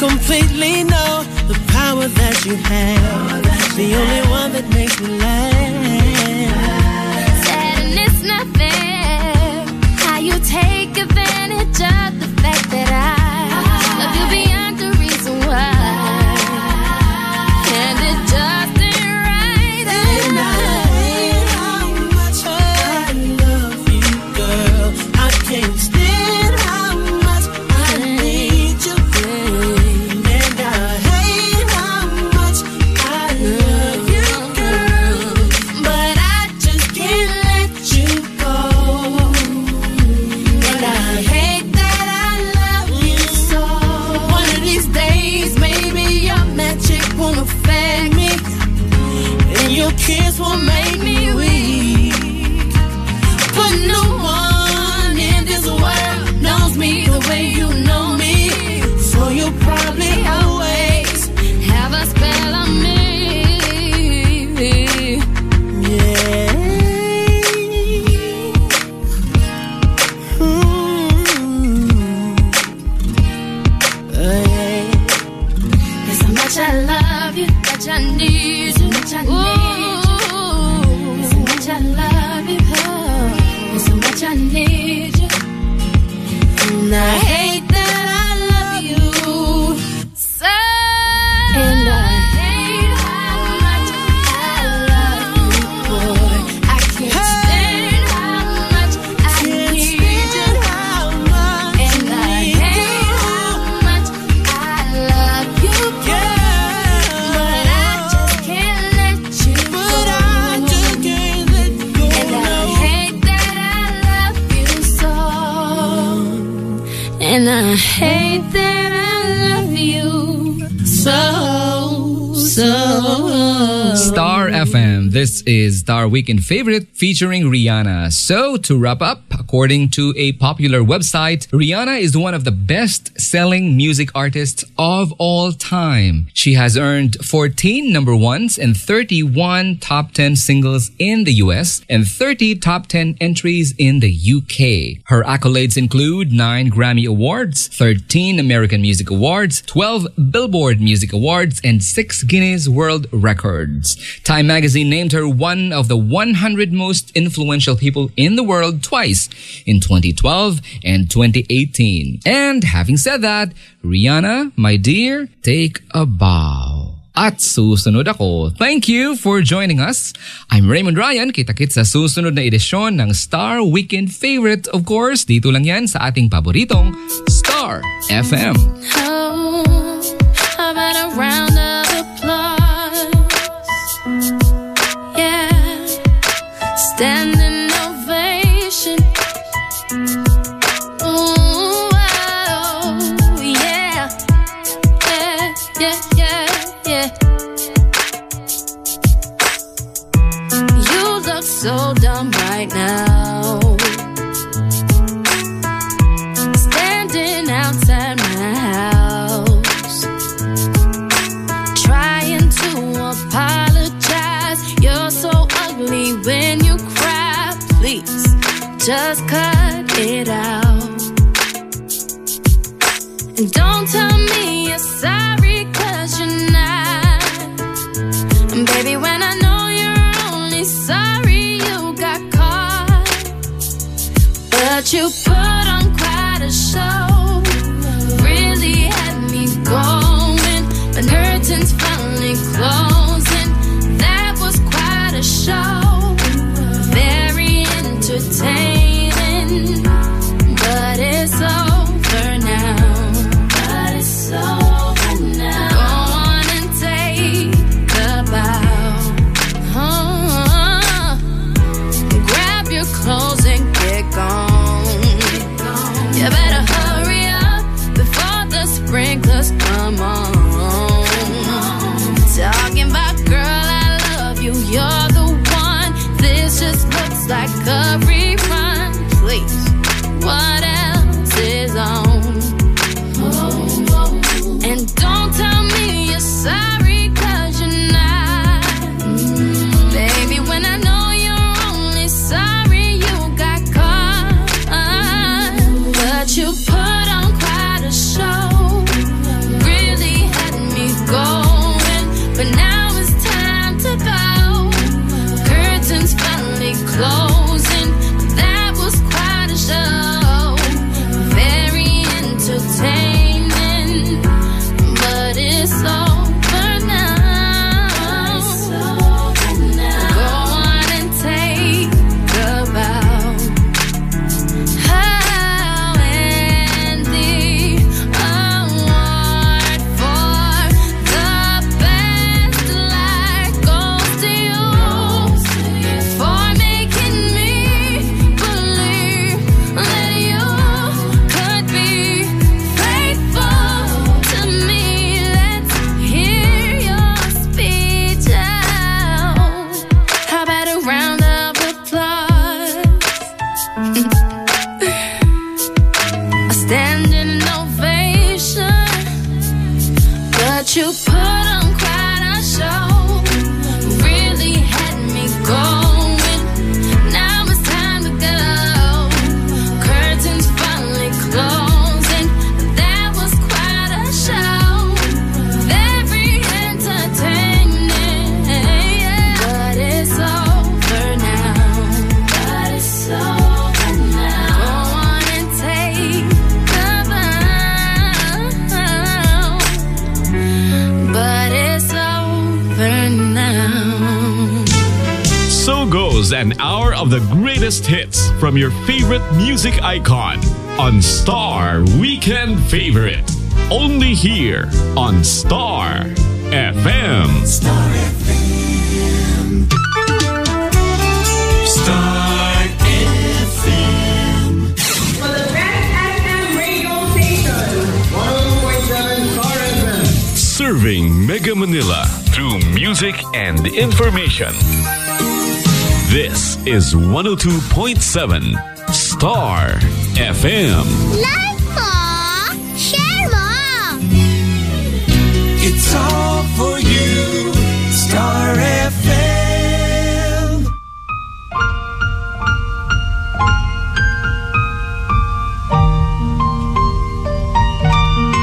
completely know the power that you have. The only one that makes me laugh. It's not fair how you take advantage of the hate that I love you so, so. Star FM. This is Star Weekend Favorite featuring Rihanna. So, to wrap up, according to a popular website, Rihanna is one of the best selling music artists of all time. She has earned 14 number ones and 31 top 10 singles in the US and 30 top 10 entries in the UK. Her accolades include 9 Grammy Awards, 13 American Music Awards, 12 Billboard Music Awards, and 6 Guinness World Records. Time magazine named her one of the 100 most influential people in the world twice in 2012 and 2018. And having said that, Rihanna, my dear, take a bow. At susunod ako. Thank you for joining us. I'm Raymund Ryan. Kita-kit sa susunod na edisyon ng Star Weekend Favorite. Of course, dito lang yan sa ating paboritong Star FM. Oh, how about a just cut it out. And don't tell me you're sorry, cause you're not. And baby, when I know you're only sorry you got caught. But you put on quite a show. just you put So an hour of the greatest hits from your favorite music icon on Star Weekend Favorite. Only here on Star FM. Star FM. Star FM. For the best FM radio station. 101.7 Star FM. Serving Mega Manila through music and information. This is 102.7 Star FM. Life